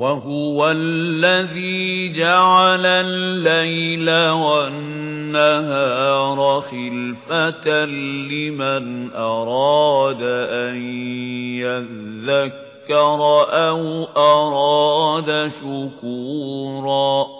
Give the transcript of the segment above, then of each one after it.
وَهُوَ الَّذِي جَعَلَ اللَّيْلَ وَالنَّهَارَ خِلْفَةً لِمَنْ أَرَادَ أَنْ يَذَّكَّرَ ذَكَّرَ أَوْ أَرَادَ شُكُورًا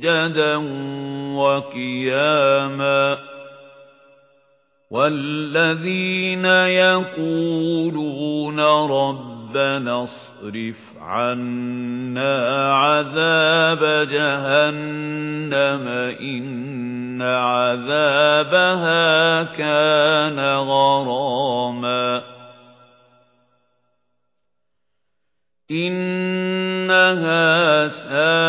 سُجَّدًا وَقِيَامًا وَالَّذِينَ يَقُولُونَ رَبَّنَا اصْرِفْ عَنَّا عَذَابَ جَهَنَّمَ إِنَّ عَذَابَهَا كَانَ غَرَامًا إِنَّهَا سَاءَتْ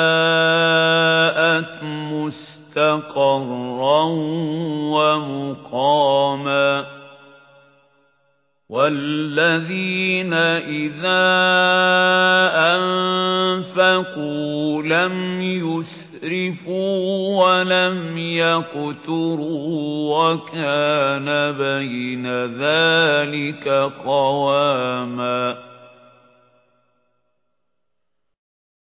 وَالَّذِينَ إِذَا أَنفَقُوا لَمْ يُسْرِفُوا وَلَمْ يَقْتُرُوا وَكَانَ بَيْنَ ذَلِكَ قَوَامًا